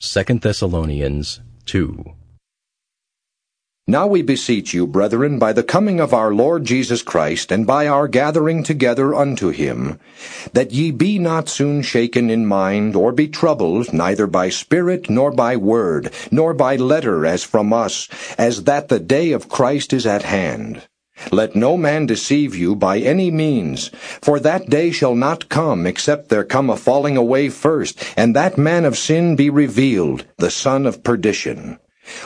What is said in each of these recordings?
2 Thessalonians 2. Now we beseech you, brethren, by the coming of our Lord Jesus Christ, and by our gathering together unto him, that ye be not soon shaken in mind, or be troubled, neither by spirit, nor by word, nor by letter as from us, as that the day of Christ is at hand. Let no man deceive you by any means, for that day shall not come, except there come a falling away first, and that man of sin be revealed, the son of perdition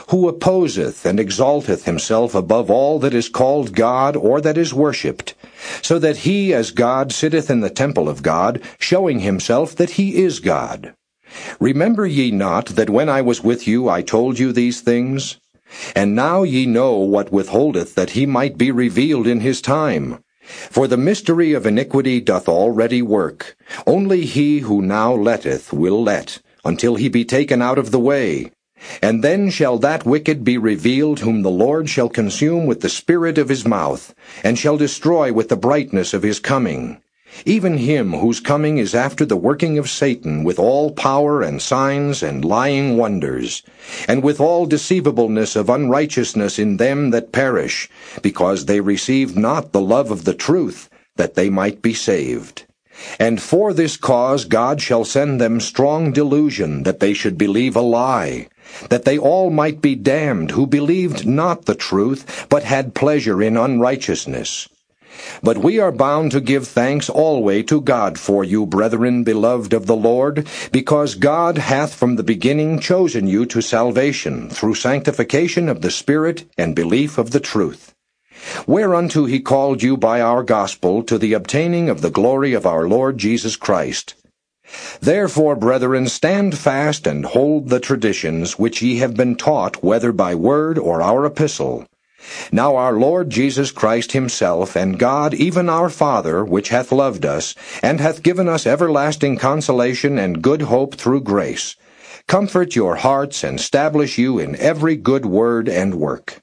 who opposeth and exalteth himself above all that is called God or that is worshipped, so that he as God sitteth in the temple of God, showing himself that he is God. Remember ye not that when I was with you I told you these things? And now ye know what withholdeth that he might be revealed in his time. For the mystery of iniquity doth already work. Only he who now letteth will let, until he be taken out of the way. And then shall that wicked be revealed whom the Lord shall consume with the spirit of his mouth, and shall destroy with the brightness of his coming. Even him whose coming is after the working of Satan with all power and signs and lying wonders, and with all deceivableness of unrighteousness in them that perish, because they received not the love of the truth, that they might be saved. And for this cause God shall send them strong delusion, that they should believe a lie, that they all might be damned who believed not the truth, but had pleasure in unrighteousness. But we are bound to give thanks always to God for you, brethren, beloved of the Lord, because God hath from the beginning chosen you to salvation, through sanctification of the Spirit and belief of the truth. Whereunto he called you by our gospel to the obtaining of the glory of our Lord Jesus Christ. Therefore, brethren, stand fast and hold the traditions which ye have been taught, whether by word or our epistle. Now our Lord Jesus Christ himself, and God, even our Father, which hath loved us, and hath given us everlasting consolation and good hope through grace, comfort your hearts and establish you in every good word and work.